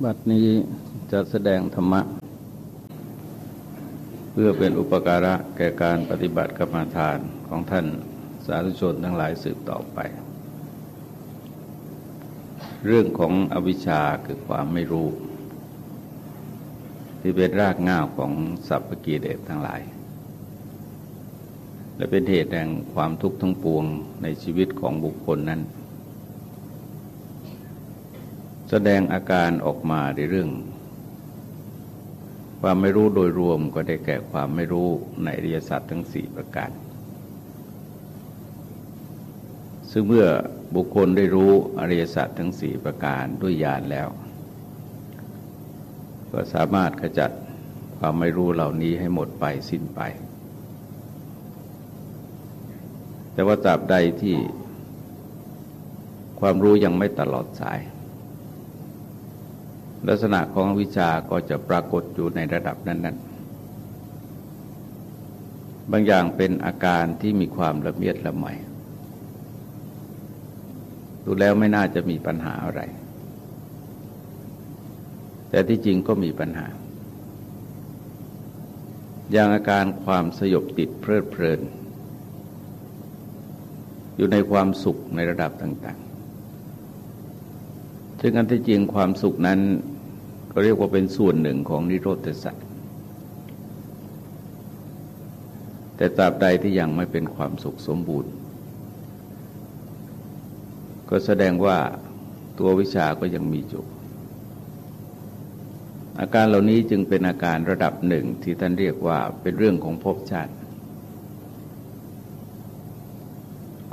บัดนี้จะแสดงธรรมะ เพื่อเป็นอุปการะแก่การปฏิบัติกรรมฐานของท่านสาธุชนทั้งหลายสืบต่อไป เรื่องของอวิชชาคือความไม่รู้ ที่เป็นรากง่าวของสัพพกิเลสทั้งหลาย และเป็นเหตุแห่งความทุกข์ทั้งปวงในชีวิตของบุคคลนั้น แสดงอาการออกมาในเรื่อง ความไม่รู้โดยรวมก็ได้แก่ความไม่รู้ในอริยสัจทั้งสี่ประการ ซึ่งเมื่อบุคคลได้รู้อริยสัจทั้งสี่ประการด้วยญาณแล้ว ก็สามารถขจัดความไม่รู้เหล่านี้ให้หมดไปสิ้นไป แต่ว่าตราบใดที่ความรู้ยังไม่ตลอดสาย ลักษณะของวิชาก็จะปรากฏอยู่ในระดับนั้น ๆ บางอย่างเป็นอาการที่มีความละเมียดละไมดูแล้วไม่น่าจะมีปัญหาอะไร แต่ที่จริงก็มีปัญหา อย่างอาการความสยบติดเพลิดเพลิน อยู่ในความสุขในระดับต่าง ๆ ซึ่งอันที่จริงความสุขนั้น ก็เรียกว่าเป็นส่วนหนึ่งของนิโรธสัตว์แต่ตราบใดที่ยังไม่เป็นความสุขสมบูรณ์ ก็แสดงว่าตัววิชาก็ยังมีอยู่อาการเหล่านี้จึงเป็นอาการระดับหนึ่งที่ท่านเรียกว่าเป็นเรื่องของภพชาติ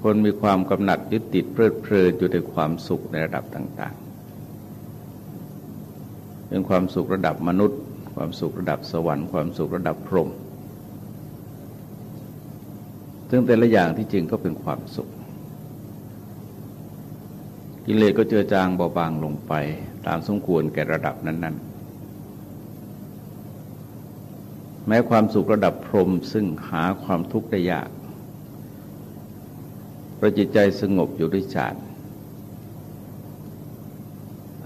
คนมีความกำหนัดยึดติดเพลิดเพลินอยู่ในความสุขในระดับต่าง ๆ เป็นความสุขระดับมนุษย์ ความสุขระดับสวรรค์ความสุขระดับพรหมซึ่งแต่ละอย่างที่จริงก็เป็นความสุข กิเลสก็เจือจางเบาบางลงไป ตามสมควรแก่ระดับนั้น ๆ แม้ความสุขระดับพรหมซึ่งหาความทุกข์ได้ยากประจิตใจสงบอยู่ด้วยฌาน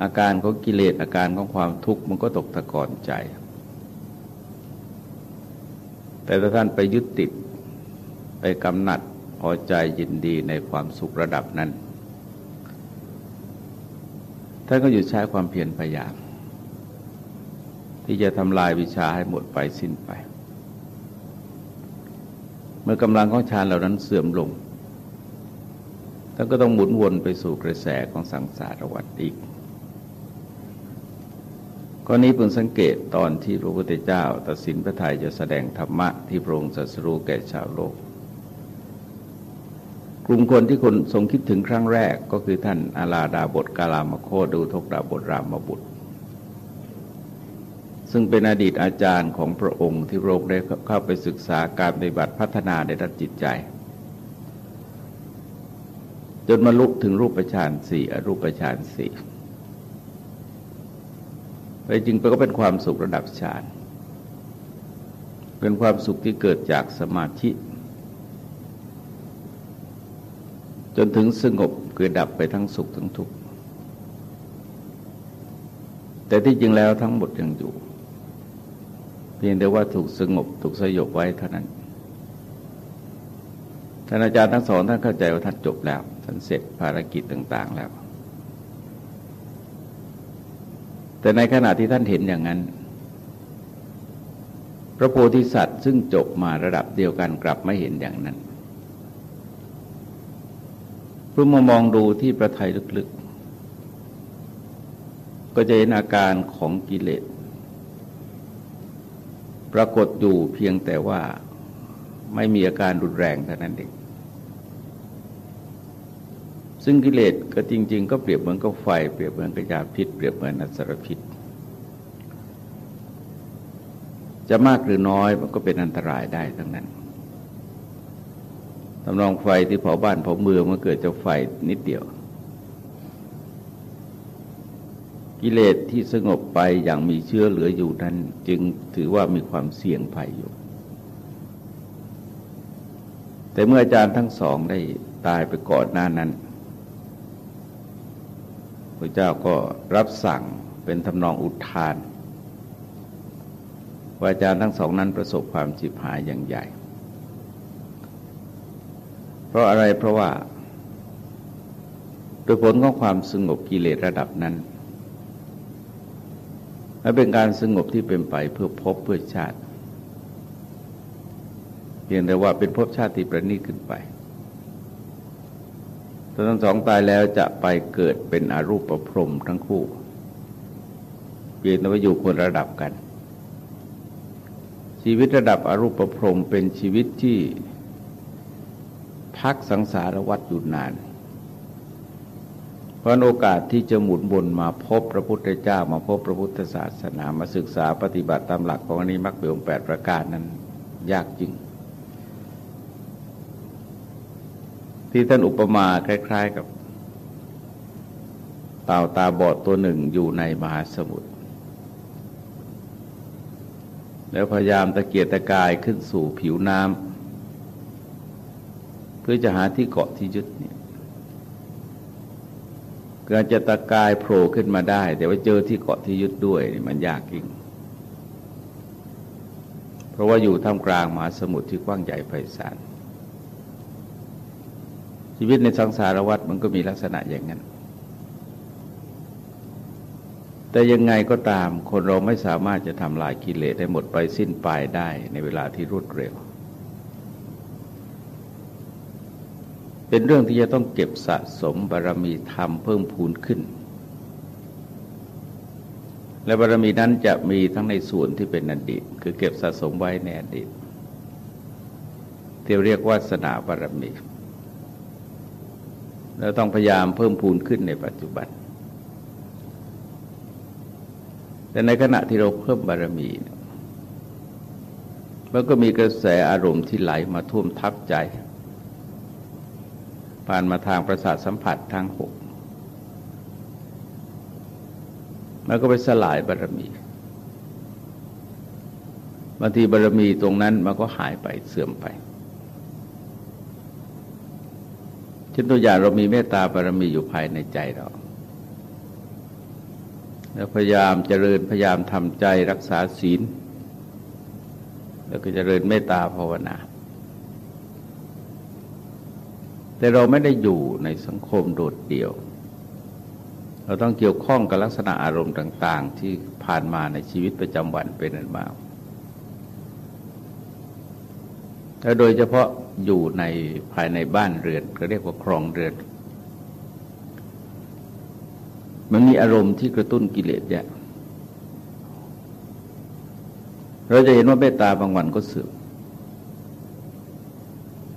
อาการของกิเลสอาการของความทุกข์มันก็ตกตะกอนใจ แต่ถ้าท่านไปยึดติดไปกำหนัดพอใจยินดีในความสุขระดับนั้น ท่านก็หยุดใช้ความเพียรพยายาม ที่จะทำลายวิชาให้หมดไปสิ้นไป เมื่อกำลังของฌานเหล่านั้นเสื่อมลงท่านก็ต้องหมุนวนไปสู่กระแสของสังสารวัฏอีก ข้อนี้เพิ่งสังเกตตอนที่พระพุทธเจ้า ตัดสินพระทัยจะแสดงธรรมะที่พระองค์สัสรู้แก่ชาวโลก กลุ่มคนที่คนทรงคิดถึงครั้งแรกก็คือท่านอาลาดาบทกาลามโคดูทกดาบทรามบุตร ซึ่งเป็นอดีตอาจารย์ของพระองค์ที่พระองค์ได้เข้าไปศึกษาการปฏิบัติพัฒนาในด้านจิตใจ จนมาลุกถึงรูปฌานสี่อรูปฌานสี่ ไปจริงก็เป็นความสุขระดับฌานเป็นความสุขที่เกิดจากสมาธิ จนถึงสงบเกิดดับไปทั้งสุขทั้งทุกข์แต่ที่จริงแล้วทั้งหมดยังอยู่ เพียงแต่ว่าถูกสงบถูกสยบไว้เท่านั้นท่านอาจารย์ทั้งสองท่านเข้าใจว่าท่านจบแล้ว ท่านเสร็จภารกิจต่าง ๆ แล้ว แต่ในขณะที่ท่านเห็นอย่างนั้น พระโพธิสัตว์ซึ่งจบมาระดับเดียวกันกลับไม่เห็นอย่างนั้นเพื่อมามองดูที่ประทัยลึกๆ ก็จะเห็นอาการของกิเลส ปรากฏอยู่เพียงแต่ว่าไม่มีอาการรุนแรงเท่านั้นเอง ซึ่งกิเลสก็จริง ๆ ก็เปรียบเหมือนกับไฟ เปรียบเหมือนกับยาพิษ เปรียบเหมือนอสรพิษ จะมากหรือน้อยมันก็เป็นอันตรายได้ทั้งนั้นตำนองไฟที่เผาบ้านเผาเมืองมันเกิดจากไฟนิดเดียว กิเลสที่สงบไปอย่างมีเชื้อเหลืออยู่นั้น จึงถือว่ามีความเสี่ยงภัยอยู่ แต่เมื่ออาจารย์ทั้งสองได้ตายไปก่อนหน้านั้น ระเจ้าก็รับสั่งเป็นทำนองอุทานว่าอาจารย์ทั้งสองนั้นประสบความจิบหายอย่างใหญ่ เพราะอะไรเพราะว่า โดยผลของความสงบกิเลสระดับนั้นและเป็นการสงบที่เป็นไปเพื่อพบเพื่อชาติ เพียงแต่ว่าเป็นภพชาติที่ประณีตขึ้นไป ทั้งสองตายแล้วจะไปเกิดเป็นอรูปประพรมทั้งคู่เปลี่ยนแต่ว่าอยู่คนระดับกัน ชีวิตระดับอรูปประพรมเป็นชีวิตที่พักสังสารวัฏอยู่นาน เพราะโอกาสที่จะหมุนบนมาพบพระพุทธเจ้ามาพบพระพุทธศาสนามาศึกษาปฏิบัติตามหลักของอนิมักเปองแปดประการนั้น ยากจริง ที่ท่านอุปมาคล้าย ๆ กับเต่าตาบอดตัวหนึ่งอยู่ในมหาสมุทรแล้วพยายามตะเกียกตะกายขึ้นสู่ผิวน้ำเพื่อจะหาที่เกาะที่ยึดเนี่ยการจะตะกายโผล่ขึ้นมาได้ แต่ว่าเจอที่เกาะที่ยึดด้วยมันยากจริง เพราะว่าอยู่ท่ามกลางมหาสมุทรที่กว้างใหญ่ไพศาล ชีวิตในสังสารวัฏมันก็มีลักษณะอย่างนั้น แต่ยังไงก็ตามคนเราไม่สามารถจะทำลายกิเลสได้หมดไปสิ้นไปได้ในเวลาที่รวดเร็ว เป็นเรื่องที่จะต้องเก็บสะสมบารมีธรรมเพิ่มพูนขึ้น และบารมีนั้นจะมีทั้งในส่วนที่เป็นอดีต คือเก็บสะสมไว้ในอดีตที่เรียกว่าสนาบารมี เราต้องพยายามเพิ่มพูนขึ้นในปัจจุบัน แต่ในขณะที่เราเพิ่มบารมีมันก็มีกระแสอารมณ์ที่ไหลมาท่วมทับใจ ผ่านมาทางประสาทสัมผัสทางหกมันก็ไปสลายบารมีบางทีบารมีตรงนั้นมันก็หายไปเสื่อมไป เช่นตัวอย่างเรามีเมตตาบารมีอยู่ภายในใจเรา แล้วพยายามเจริญพยายามทำใจรักษาศีล แล้วก็เจริญเมตตาภาวนา แต่เราไม่ได้อยู่ในสังคมโดดเดี่ยว เราต้องเกี่ยวข้องกับลักษณะอารมณ์ต่าง ๆ ที่ผ่านมาในชีวิตประจำวันเป็นอันมากและโดยเฉพาะ อยู่ในภายในบ้านเรือนก็เรียกว่าครองเรือน มันมีอารมณ์ที่กระตุ้นกิเลสเนี่ยเราจะเห็นว่าเมตตาบางวันก็เสื่อม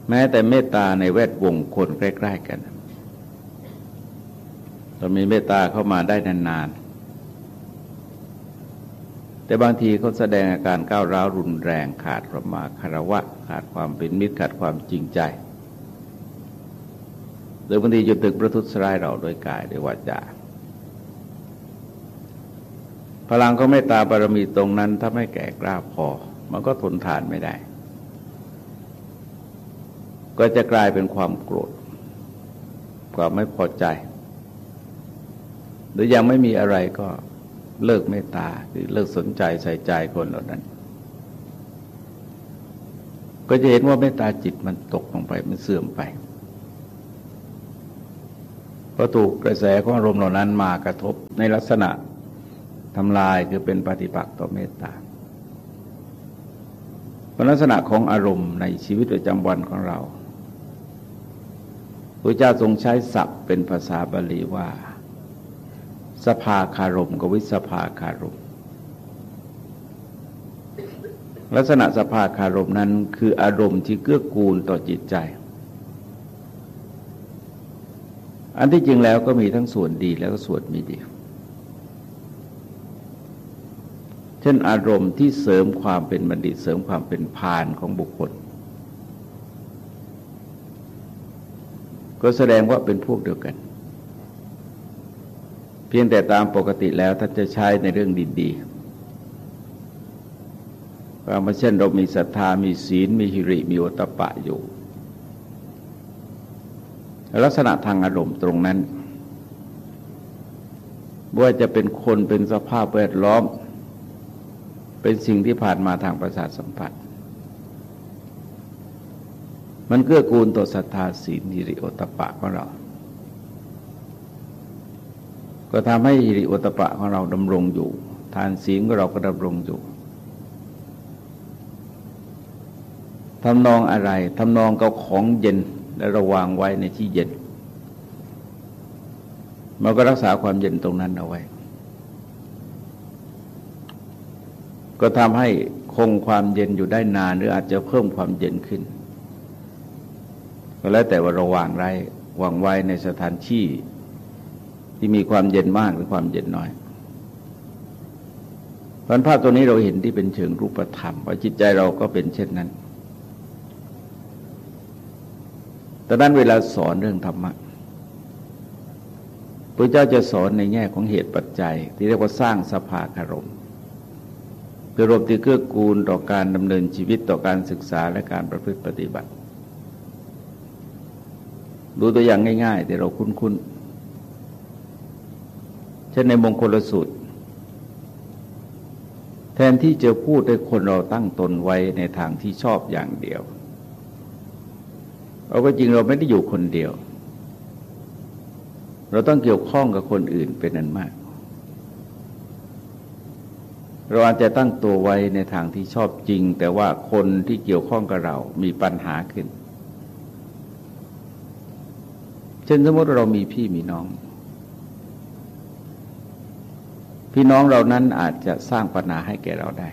แม้แต่เมตตาในแวดวงคนใกล้ ๆ กันเรามีเมตตาเข้ามาได้นานๆ แต่บางทีเขาแสดงอาการก้าวร้าวรุนแรงขาดประมาคารวะ ขาดความเป็นมิตรขาดความจริงใจ หรือบางทีจุดตึกประทุษร้ายเราโดยกายโดยวาจาพลังของเมตตาบารมีตรงนั้น ถ้าไม่แก่กล้าพอ มันก็ทนทานไม่ได้ ก็จะกลายเป็นความโกรธความไม่พอใจ หรือยังไม่มีอะไรก็ เลิกเมตตาหรือเลิกสนใจใส่ใจคนเหล่านั้น ก็จะเห็นว่าเมตตาจิตมันตกลงไปมันเสื่อมไปเพราะถูกกระแสของอารมณ์เหล่านั้นมากระทบในลักษณะทำลายคือเป็นปฏิปักษ์ต่อเมตตาลักษณะของอารมณ์ในชีวิตประจำวันของเราพระเจ้าทรงใช้ศัพท์เป็นภาษาบาลีว่า สภาคารมกับวิสภาคารม ลักษณะสภาคารมนั้นคืออารมณ์ที่เกื้อกูลต่อจิตใจ อันที่จริงแล้วก็มีทั้งส่วนดีแล้วก็ส่วนไม่ดี เช่นอารมณ์ที่เสริมความเป็นบัณฑิตเสริมความเป็นพานของบุคคล ก็แสดงว่าเป็นพวกเดียวกัน เพียงแต่ตามปกติแล้วท่านจะใช้ในเรื่องดีๆว่ามเช่นเรามีศรัทธามีศีล มีหิริ มีโอตปะอยู่ ลักษณะทางอารมณ์ตรงนั้นว่าจะเป็นคนเป็นสภาพแวดล้อม เป็นสิ่งที่ผ่านมาทางประสาทสัมผัส มันเกื้อกูลต่อศรัทธาศีลหิริโอตปะของเรา ก็ทำให้หิริโอตปะของเราดำรงอยู่ ทานศีลของเราก็ดำรงอยู่ทำนองอะไรทำนองกับของเย็นและระวางไว้ในที่เย็นมันก็รักษาความเย็นตรงนั้นเอาไว้ ก็ทำให้คงความเย็นอยู่ได้นาน หรืออาจจะเพิ่มความเย็นขึ้น ก็แล้วแต่ว่าระวางไรวางไว้ในสถานที่ ที่มีความเย็นมากหรือความเย็นน้อยพันภาพตัวนี้เราเห็นที่เป็นเชิงรูปธรรมว่าจิตใจเราก็เป็นเช่นนั้น แต่นั้นเวลาสอนเรื่องธรรมะพระเจ้าจะสอนในแง่ของเหตุปัจจัย ที่เรียกว่าสร้างสภาคารมเพื่อรวมที่เกื้อกูลต่อการดำเนินชีวิตต่อการศึกษาและการประพฤติปฏิบัติ ดูตัวอย่างง่าย ๆ ที่เราคุ้นๆ ช่นในมงคลสูตร แทนที่จะพูดให้คนเราตั้งตนไว้ในทางที่ชอบอย่างเดียวเราก็จริงเราไม่ได้อยู่คนเดียว เราต้องเกี่ยวข้องกับคนอื่นเป็นนันมาก เราอาจจะตั้งตัวไว้ในทางที่ชอบจริง แต่ว่าคนที่เกี่ยวข้องกับเรามีปัญหาขึ้น เช่นสมมติเรามีพี่มีน้อง พี่น้องเรานั้นอาจจะสร้างปัญหาให้แก่เราได้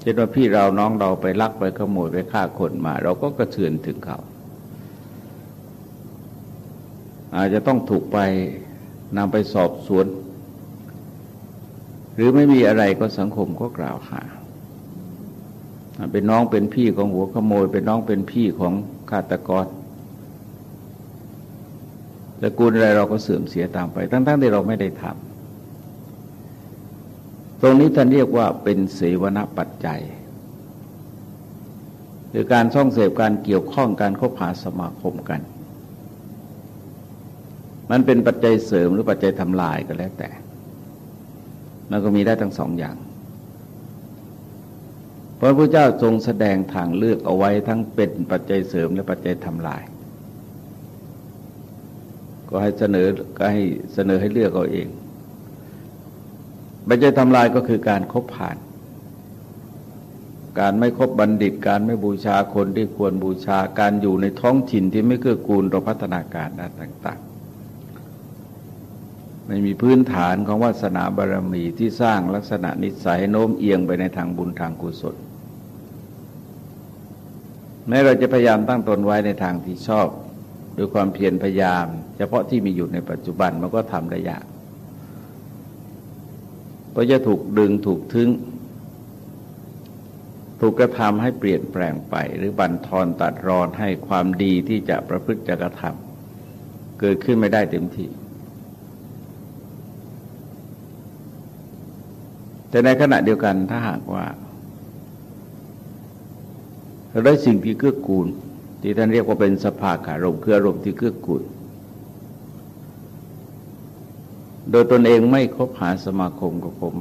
เช่นว่าพี่เราน้องเราไปลักไปขโมยไปฆ่าคนมา เราก็กระเทือนถึงเขา อาจจะต้องถูกไปนำไปสอบสวน หรือไม่มีอะไรก็สังคมก็กล่าวหาเป็นน้องเป็นพี่ของหัวขโมย เป็นน้องเป็นพี่ของฆาตกร ตระกูลอะไรเราก็เสื่อมเสียตามไป ทั้งๆที่เราไม่ได้ทำตรงนี้ท่านเรียกว่าเป็นเสวนปัจจัยคือการช่องเสพการเกี่ยวข้องการคบหาสมาคมกัน มันเป็นปัจจัยเสริมหรือปัจจัยทำลายก็แล้วแต่ มันก็มีได้ทั้งสองอย่างพระพุทธเจ้าทรงแสดงทางเลือกเอาไว้ทั้งเป็นปัจจัยเสริมและปัจจัยทำลาย ก็ให้เสนอก็ให้เสนอให้เลือกเอาเองปัจจัยทำลายก็คือการคบผ่าน การไม่คบบัณฑิต การไม่บูชาคนที่ควรบูชา การอยู่ในท้องถิ่นที่ไม่เกื้อกูลต่อพัฒนาการด้านต่างๆ ไม่มีพื้นฐานของวาสนาบารมีที่สร้างลักษณะนิสัยโน้มเอียงไปในทางบุญทางกุศลแม้เราจะพยายามตั้งตนไว้ในทางที่ชอบ ด้วยความเพียรพยายาม เฉพาะที่มีอยู่ในปัจจุบันมันก็ทำได้ยากก็จะถูกดึงถูกทึงถูกกระทำให้เปลี่ยนแปลงไป หรือบันทอนตัดรอนให้ความดีที่จะประพฤติจะกระทำเกิดขึ้นไม่ได้เต็มที่ แต่ในขณะเดียวกันถ้าหากว่าเราได้สิ่งที่เกื้อกูล ที่ท่านเรียกว่าเป็นสภาคารมคืออารมณ์ที่เกื้อกูลโดยตนเองไม่คบหาสมาคมกับคน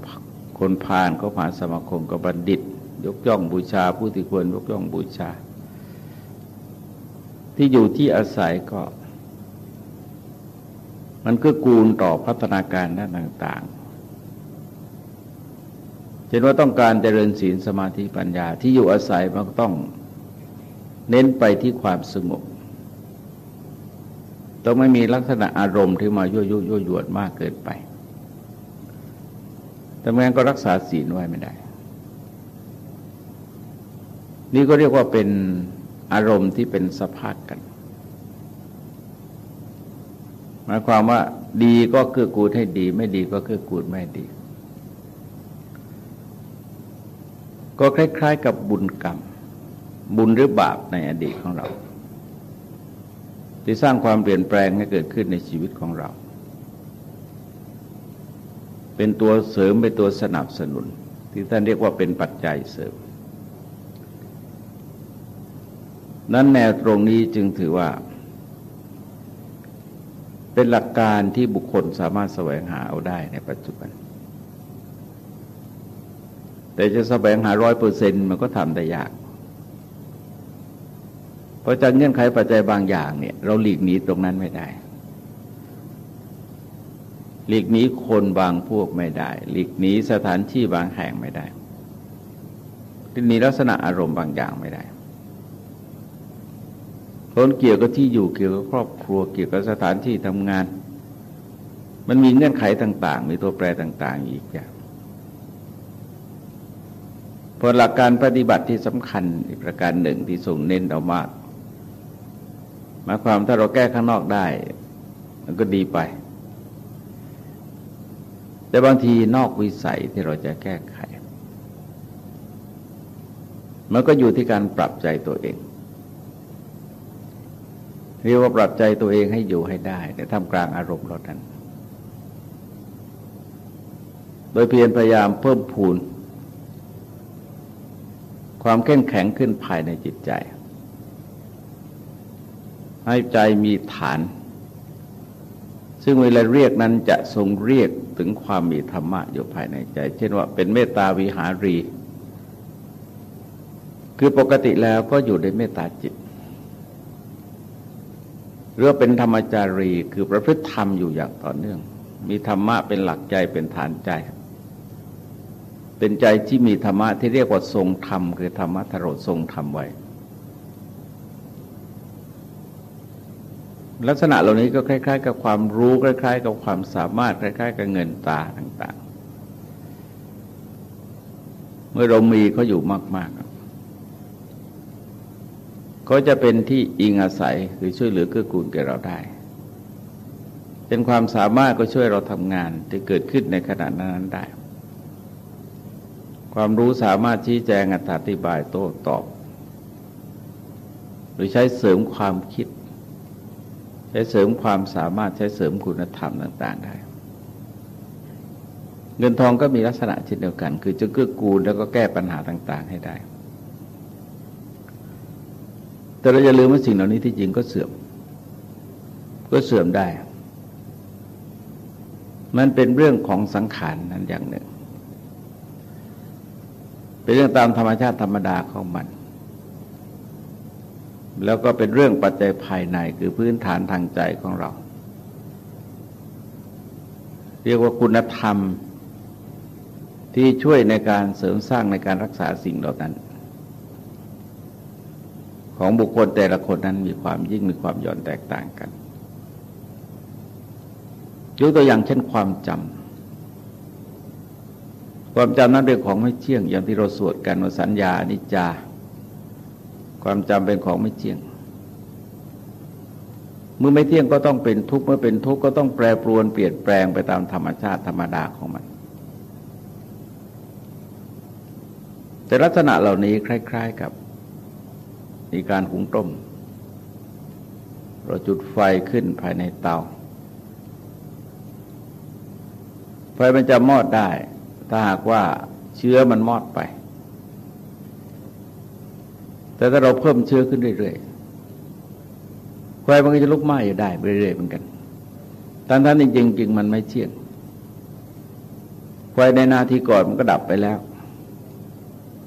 คนพาลคบหาสมาคมกับบัณฑิต ยกย่องบูชาผู้ที่ควรยกย่องบูชา ที่อยู่ที่อาศัยก็ มันก็กูลต่อพัฒนาการด้านต่างๆเช่นว่าต้องการเจริญศีลสมาธิปัญญาที่อยู่อาศัยมันก็ต้อง เน้นไปที่ความสงบต้องไม่มีลักษณะอารมณ์ที่มายั่วยุยั่วยวนมากเกินไปแต่แม้ก็รักษาศีลไว้ไม่ได้ นี่ก็เรียกว่าเป็นอารมณ์ที่เป็นสภาพกัน หมายความว่าดีก็เกื้อกูลให้ดี ไม่ดีก็เกื้อกูลไม่ดี ก็คล้าย ๆ กับบุญกรรม บุญหรือบาปในอดีตของเรา ที่สร้างความเปลี่ยนแปลงให้เกิดขึ้นในชีวิตของเรา เป็นตัวเสริมเป็นตัวสนับสนุน ที่ท่านเรียกว่าเป็นปัจจัยเสริม นั้นแนวตรงนี้จึงถือว่า เป็นหลักการที่บุคคลสามารถแสวงหาเอาได้ในปัจจุบันแต่จะแสวงหาร้อยเปอร์เซ็นต์มันก็ทำได้ยาก เพราะจากเงื่อนไขปัจจัยบางอย่างเนี่ยเราหลีกหนีตรงนั้นไม่ได้ หลีกหนีคนบางพวกไม่ได้ หลีกหนีสถานที่บางแห่งไม่ได้หลีกหนีลักษณะอารมณ์บางอย่างไม่ได้ผลเกี่ยวกับที่อยู่เกี่ยวกับครอบครัวเกี่ยวกับสถานที่ทำงาน มันมีเงื่อนไขต่าง ๆ มีตัวแปรต่าง ๆ อีกอย่างผลหลักการปฏิบัติที่สำคัญอีกประการหนึ่งที่ส่งเน้นเอามาก หมายความถ้าเราแก้ข้างนอกได้ มันก็ดีไป แต่บางทีนอกวิสัยที่เราจะแก้ไข มันก็อยู่ที่การปรับใจตัวเอง เรียกว่าปรับใจตัวเองให้อยู่ให้ได้ในท่ามกลางอารมณ์เรานั้น โดยเพียรพยายามเพิ่มพูนความเข้มแข็งขึ้นภายในจิตใจ ให้ใจมีฐาน ซึ่งเวลาเรียกนั้นจะทรงเรียกถึงความมีธรรมะอยู่ภายในใจ เช่นว่าเป็นเมตตาวิหารี คือปกติแล้วก็อยู่ในเมตตาจิตหรือเป็นธรรมจารีคือประพฤติธรรมอยู่อย่างต่อเนื่อง มีธรรมะเป็นหลักใจเป็นฐานใจ เป็นใจที่มีธรรมะที่เรียกว่าทรงธรรมคือธรรมะทโรทรงธรรมไว้ ลักษณะเหล่านี้ก็คล้าย ๆ กับความรู้คล้าย ๆ กับความสามารถคล้าย ๆ กับเงินตาต่างๆ เมื่อเรามีเขาอยู่มากๆก็จะเป็นที่อิงอาศัยคือช่วยเหลือเกื้อกูลแก่เราได้ เป็นความสามารถก็ช่วยเราทำงานที่เกิดขึ้นในขณะนั้นได้ ความรู้สามารถชี้แจงอธิบายโต้ตอบ หรือใช้เสริมความคิด ช้เสริมความสามารถใช้เสริมคุณธรรมต่าง ๆ ได้ เงินทองก็มีลักษณะเช่นเดียวกัน คือจะเกื้อกูลแล้วก็แก้ปัญหาต่าง ๆ ให้ได้ แต่เราอย่าลืมว่าสิ่งเหล่านี้ที่จริงก็เสื่อม ก็เสื่อมได้ มันเป็นเรื่องของสังขารนั้นอย่างหนึ่ง เป็นเรื่องตามธรรมชาติธรรมดาของมัน แล้วก็เป็นเรื่องปัจจัยภายในคือพื้นฐานทางใจของเรา เรียกว่าคุณธรรมที่ช่วยในการเสริมสร้างในการรักษาสิ่งเหล่านั้น ของบุคคลแต่ละคนนั้นมีความยิ่งมีความหย่อนแตกต่างกันยกตัวอย่างเช่นความจำความจำนั้นเป็นของไม่เที่ยงอย่างที่เราสวดกันว่าสัญญานิจจา ความจำเป็นของไม่เที่ยง เมื่อไม่เที่ยงก็ต้องเป็นทุกข์เมื่อเป็นทุกข์ก็ต้องแปรปรวนเปลี่ยนแปลงไปตามธรรมชาติธรรมดาของมัน แต่ลักษณะเหล่านี้คล้าย ๆกับมีการหุงต้ม เราจุดไฟขึ้นภายในเตา ไฟมันจะมอดได้ ถ้าหากว่าเชื้อมันมอดไป แต่ถ้าเราเพิ่มเชื้อขึ้นเรื่อยๆไฟมันก็จะลุกไหม้อยู่ได้เรื่อยๆเหมือนกันทั้งท่านจริงๆจริงมันไม่เชี่ยงไฟในนาทีก่อนมันก็ดับไปแล้ว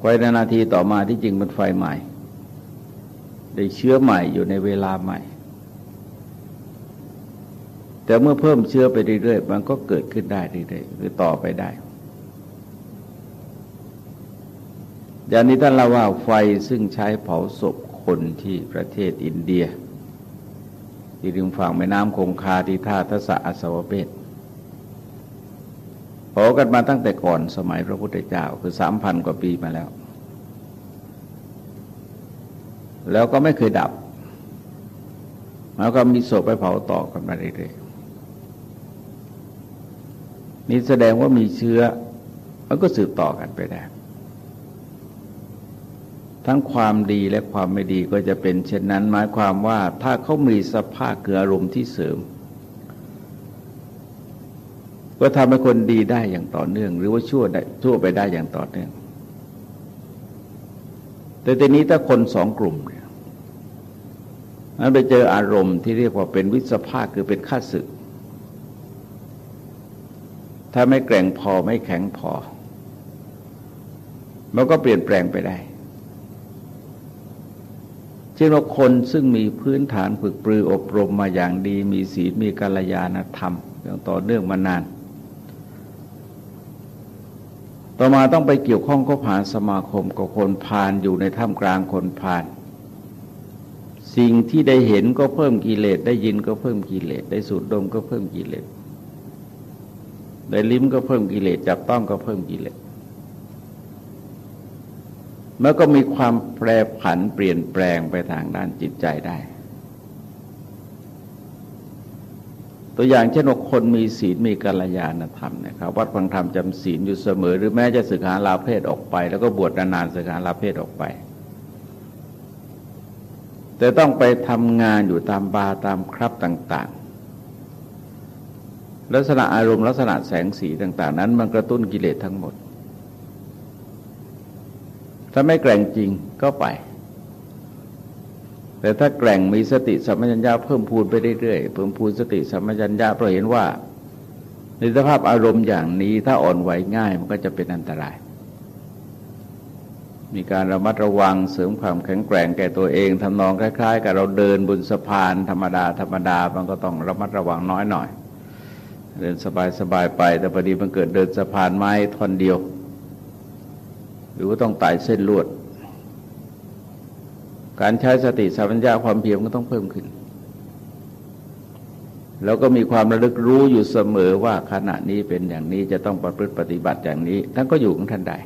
ไฟในนาทีต่อมาที่จริงมันไฟใหม่ ได้เชื้อใหม่อยู่ในเวลาใหม่ แต่เมื่อเพิ่มเชื้อไปเรื่อยๆมันก็เกิดขึ้นได้เรื่อยๆหรือต่อไปได้ อย่างนี้ท่านเล่าว่าไฟซึ่งใช้เผาศพคนที่ประเทศอินเดีย ที่ริมฝั่งแม่น้ำคงคาที่ท่าทศอัสวเปตเผากันมาตั้งแต่ก่อนสมัยพระพุทธเจ้าคือสามพันกว่าปีมาแล้ว แล้วก็ไม่เคยดับ แล้วก็มีศพไปเผาต่อกันมาเรื่อยๆนี่แสดงว่ามีเชื้อ มันก็สืบต่อกันไปได้ ทั้งความดีและความไม่ดีก็จะเป็นเช่นนั้น หมายความว่าถ้าเขามีสภาพเกืออารมณ์ที่เสริม ก็ทำให้คนดีได้อย่างต่อเนื่อง หรือว่าชั่วได้ชั่วไปได้อย่างต่อเนื่อง แต่ทีนี้ถ้าคนสองกลุ่มเนี่ยนั้นไปเจออารมณ์ที่เรียกว่าเป็นวิสภาคคือเป็นข้าศึก ถ้าไม่แกร่งพอไม่แข็งพอ มันก็เปลี่ยนแปลงไปได้ เช่นว่าคนซึ่งมีพื้นฐานฝึกปรืออบรมมาอย่างดี มีศีลมีกัลยาณธรรมอย่างต่อเนื่องมานาน ต่อมาต้องไปเกี่ยวข้องก็ผ่านสมาคมกับคนพานอยู่ในท่ามกลางคนพานสิ่งที่ได้เห็นก็เพิ่มกิเลสได้ยินก็เพิ่มกิเลสได้สูดดมก็เพิ่มกิเลสได้ลิ้มก็เพิ่มกิเลสจับต้องก็เพิ่มกิเลส มันก็มีความแปรผันเปลี่ยนแปลงไปทางด้านจิตใจได้ ตัวอย่างเช่นว่าคนมีศีลมีกัลยาณธรรมนะครับวัดฟังธรรมจำศีลอยู่เสมอ หรือแม้จะศึกษาลาเพศออกไป แล้วก็บวชนานๆศึกษาลาเพศออกไป แต่ต้องไปทำงานอยู่ตามบาร์ตามครับต่างๆ ลักษณะอารมณ์ลักษณะแสงสีต่าง ๆ นั้น มันกระตุ้นกิเลสทั้งหมด ถ้าไม่แกร่งจริงก็ไป แต่ถ้าแกร่งมีสติสัมปชัญญะเพิ่มพูนไปเรื่อยๆเพิ่มพูนสติสัมปชัญญะเพราะเห็นว่าในสภาพอารมณ์อย่างนี้ถ้าอ่อนไหวง่ายมันก็จะเป็นอันตราย มีการระมัดระวังเสริมความแข็งแกร่งแก่ตัวเองทำนองคล้าย ๆ กับเราเดินบนสะพานธรรมดาธรรมดามันก็ต้องระมัดระวังน้อยหน่อย เดินสบายๆไปแต่พอดีมันเกิดเดินสะพานไม้ท่อนเดียว หรือว่าต้องไต่เส้นลวด การใช้สติสัมปชัญญะความเพียรก็ต้องเพิ่มขึ้น แล้วก็มีความระลึกรู้อยู่เสมอว่าขณะนี้เป็นอย่างนี้จะต้องประพฤติปฏิบัติอย่างนี้ท่านก็อยู่ของท่านได้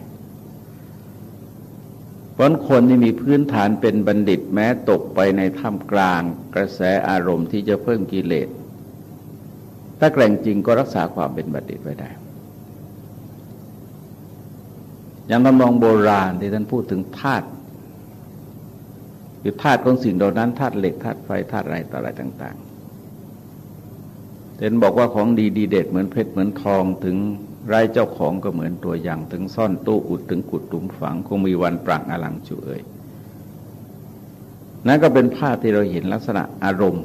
เพราะคนที่มีพื้นฐานเป็นบัณฑิตแม้ตกไปในท่ามกลางกระแสอารมณ์ที่จะเพิ่มกิเลส ถ้าแกร่งจริงก็รักษาความเป็นบัณฑิตไว้ได้ อย่างทำนองโบราณที่ท่านพูดถึงธาตุคือธาตุของสิ่งเหล่านั้นธาตุเหล็กธาตุไฟธาตุอะไรต่ออะไรต่างๆเห็นบอกว่าของดีดีเด็ดเหมือนเพชรเหมือนทองถึงไร้เจ้าของก็เหมือนตัวอย่างถึงซ่อนตู้อุดถึงกุดตุมฝังคงมีวันปรังอลังจุเอ่ยนั่นก็เป็นภาพที่เราเห็นลักษณะอารมณ์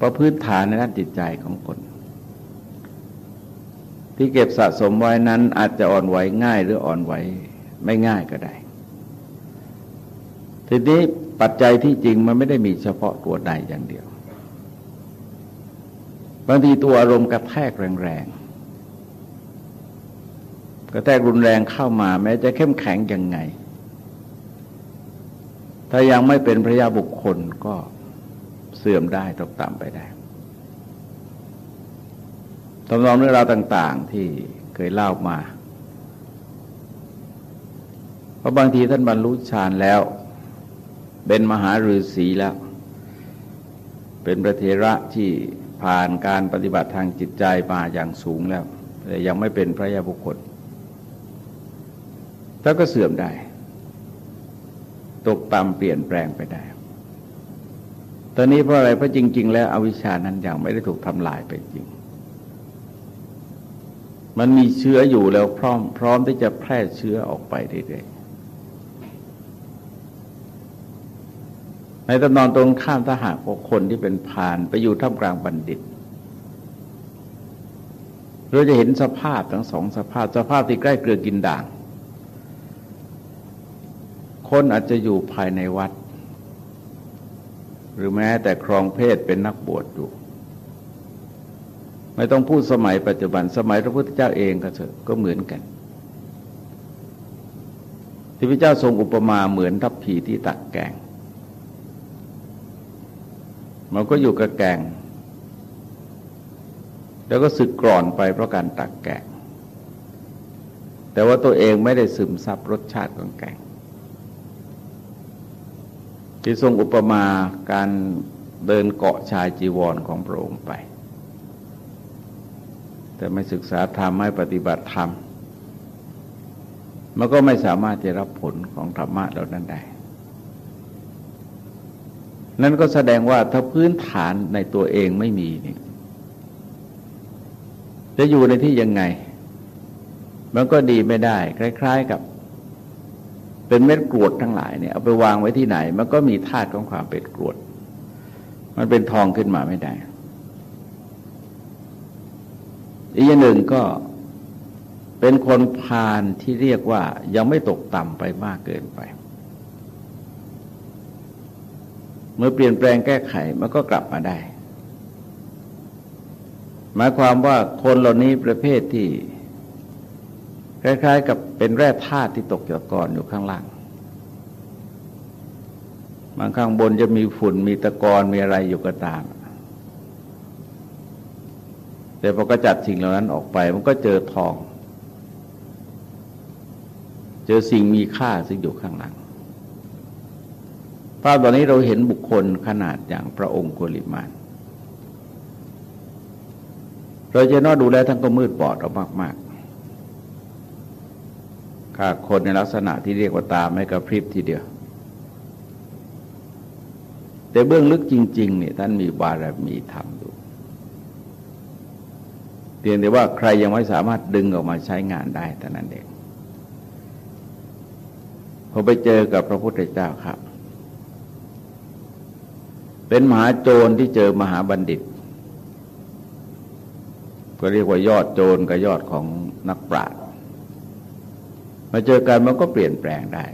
ประพื้นฐานในด้านจิตใจของคน ที่เก็บสะสมไว้นั้นอาจจะอ่อนไหวง่ายหรืออ่อนไหวไม่ง่ายก็ได้ ทีนี้ปัจจัยที่จริงมันไม่ได้มีเฉพาะตัวใดอย่างเดียว บางทีตัวอารมณ์กระแทกแรงๆกระแทกรุนแรงเข้ามา แม้จะเข้มแข็งยังไง ถ้ายังไม่เป็นพระยาบุคคลก็เสื่อมได้ตกต่ำไปได้ ทำนองเรื่องราวต่าง ๆ ที่เคยเล่ามา เพราะบางทีท่านบรรลุฌานแล้ว เป็นมหาฤาษีแล้ว เป็นพระเทระที่ผ่านการปฏิบัติทางจิตใจมาอย่างสูงแล้วแต่ยังไม่เป็นพระยาบุคคลแล้วก็เสื่อมได้ ตกต่ำเปลี่ยนแปลงไปได้ ตอนนี้เพราะอะไรเพราะจริง ๆ แล้วอวิชานั้นยังไม่ได้ถูกทำลายไปจริง มันมีเชื้ออยู่แล้วพร้อม พร้อมที่จะแพร่เชื้อออกไปเรื่อยๆในตำนอนตรงข้ามถ้าหากว่าคนที่เป็นพานไปอยู่ท่ามกลางบัณฑิต เราจะเห็นสภาพทั้งสองสภาพสภาพที่ใกล้เกลือกินด่าง คนอาจจะอยู่ภายในวัด หรือแม้แต่ครองเพศเป็นนักบวชอยู่ ไม่ต้องพูดสมัยปัจจุบันสมัยพระพุทธเจ้าเองก็เถอะก็เหมือนกัน ที่พระเจ้าทรงอุปมาเหมือนทัพพีที่ตักแกง มันก็อยู่กับแกง แล้วก็สึกกร่อนไปเพราะการตักแกง แต่ว่าตัวเองไม่ได้ซึมซับรสชาติของแกง ที่ทรงอุปมาการเดินเกาะชายจีวรของพระองค์ไป แต่ไม่ศึกษาธรรมไม่ปฏิบัติธรรมมันก็ไม่สามารถจะรับผลของธรรมะเหล่านั้นได้ นั่นก็แสดงว่าถ้าพื้นฐานในตัวเองไม่มีนี่จะอยู่ในที่ยังไง มันก็ดีไม่ได้ คล้าย ๆกับ เป็นเม็ดกรวดทั้งหลายเนี่ยเอาไปวางไว้ที่ไหน มันก็มีธาตุของความเป็นกรวด มันเป็นทองขึ้นมาไม่ได้ อีกอย่างหนึ่งก็เป็นคนพาลที่เรียกว่ายังไม่ตกต่ำไปมากเกินไป เมื่อเปลี่ยนแปลงแก้ไขมันก็กลับมาได้ หมายความว่าคนเหล่านี้ประเภทที่ คล้าย ๆ กับเป็นแร่ธาตุที่ตกจากกอนอยู่ข้างล่างบางข้างบนจะมีฝุ่นมีตะกอนมีอะไรอยู่ก็ตาม แต่พอกระจัดสิ่งเหล่านั้นออกไป มันก็เจอทอง เจอสิ่งมีค่าซึ่งอยู่ข้างหลังภาพตอนนี้เราเห็นบุคคลขนาดอย่างพระองค์กุลิมานเราจะนอดูแลทั้งก็มืดบอดเรามากๆข้าคนในลักษณะที่เรียกว่าตาไม่กระพริบทีเดียว แต่เบื้องลึกจริง ๆ เนี่ยท่านมีบารมีธรรมอยู่ เพียงแต่ว่าใครยังไม่สามารถดึงออกมาใช้งานได้แต่นั้นเองพอไปเจอกับพระพุทธเจ้าครับ เป็นมหาโจรที่เจอมหาบัณฑิต ก็เรียกว่ายอดโจรกับยอดของนักปราชญ์มาเจอกันมันก็เปลี่ยนแปลงได้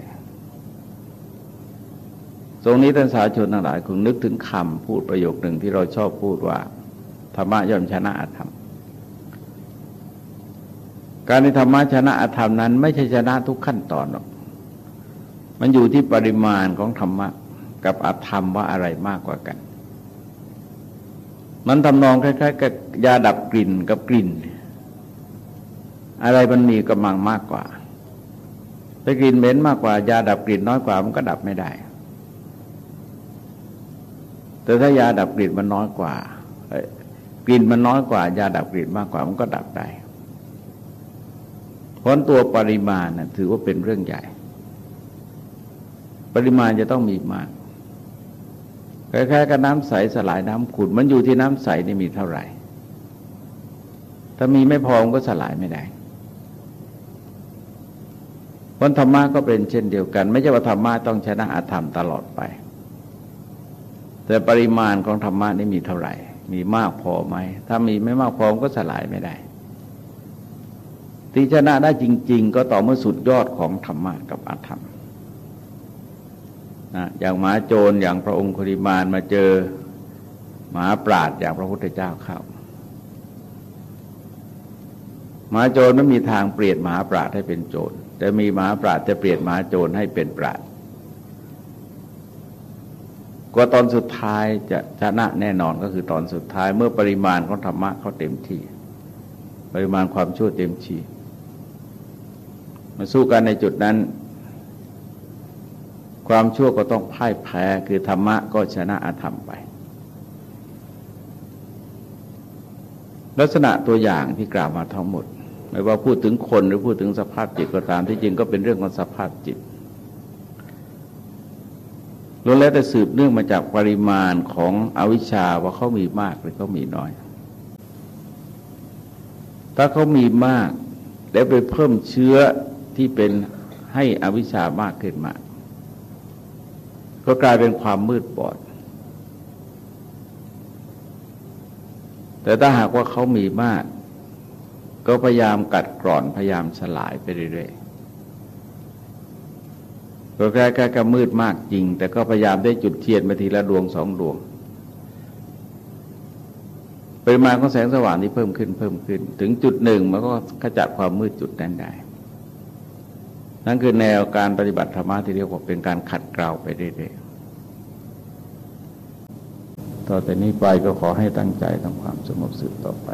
ตรงนี้ท่านสาชนทั้งหลายคงนึกถึงคำพูดประโยคหนึ่งที่เราชอบพูดว่า ธรรมะย่อมชนะอธรรม การในธรรมะชนะอธรรมนั้น ไม่ใช่ชนะทุกขั้นตอนหรอก มันอยู่ที่ปริมาณของธรรมะกับอธรรมว่าอะไรมากกว่ากัน มันทำนองคล้ายๆกับยาดับกลิ่นกับกลิ่น อะไรมันมีกำลังมากกว่าแต่กลิ่นเหม็นมากกว่ายาดับกลิ่นน้อยกว่ามันก็ดับไม่ได้ แต่ถ้ายาดับกลิ่นมันน้อยกว่ากลิ่นมันน้อยกว่ายาดับกลิ่นมากกว่ามันก็ดับได้ เพราะตัวปริมาณนะถือว่าเป็นเรื่องใหญ่ ปริมาณจะต้องมีมากคล้ายๆกับน้ำใสสลายน้ำขุ่นมันอยู่ที่น้ำใสนี่มีเท่าไหร่ ถ้ามีไม่พอมันก็สลายไม่ได้วันธรรมะก็เป็นเช่นเดียวกัน ไม่ใช่ว่าธรรมะต้องชนะอาธรรมตลอดไป แต่ปริมาณของธรรมะนี่มีเท่าไหร่ มีมากพอไหม ถ้ามีไม่มากพอก็สลายไม่ได้ ที่ชนะได้จริง ๆ ก็ต่อเมื่อสุดยอดของธรรมะกับอาธรรมนะอย่างหมาโจรอย่างพระองค์คุริมานมาเจอหมาปราดอย่างพระพุทธเจ้าเข้าหมาโจรไม่มีทางเปลี่ยนหมาปราดให้เป็นโจรแต่มีหมาปราดจะเปลี่ยนหมาโจรให้เป็นปราดก็ตอนสุดท้ายจะชนะแน่นอนก็คือตอนสุดท้ายเมื่อปริมาณของธรรมะเขาเต็มที่ ปริมาณความชั่วเต็มที่ มาสู้กันในจุดนั้น ความชั่วก็ต้องพ่ายแพ้คือธรรมะก็ชนะอาธรรมไป ลักษณะตัวอย่างที่กล่าวมาทั้งหมด ไม่ว่าพูดถึงคนหรือพูดถึงสภาพจิตก็ตามที่จริงก็เป็นเรื่องของสภาพจิตล้วนแล้วแต่สืบเนื่องมาจากปริมาณของอวิชชาว่าเขามีมากหรือเขามีน้อย ถ้าเขามีมาก แล้วไปเพิ่มเชื้อ ที่เป็นให้อวิชชามากขึ้นมา ก็กลายเป็นความมืดบอด แต่ถ้าหากว่าเขามีมาก ก็พยายามกัดกร่อนพยายามสลายไปเรื่อยๆก็แค่แค่กมืดมากจริง แต่ก็พยายามได้จุดเทียนมาทีละดวงสองดวงปริมาณของแสงสว่างที่เพิ่มขึ้นเพิ่มขึ้น ถึงจุดหนึ่งมันก็ขจัดความมืดจุดนั้นได้ นั่นคือแนวการปฏิบัติธรรมะที่เรียกว่าเป็นการขัดเกลาไปเรื่อยๆต่อแต่นี้ไปก็ขอให้ตั้งใจทำความสงบสืบต่อไป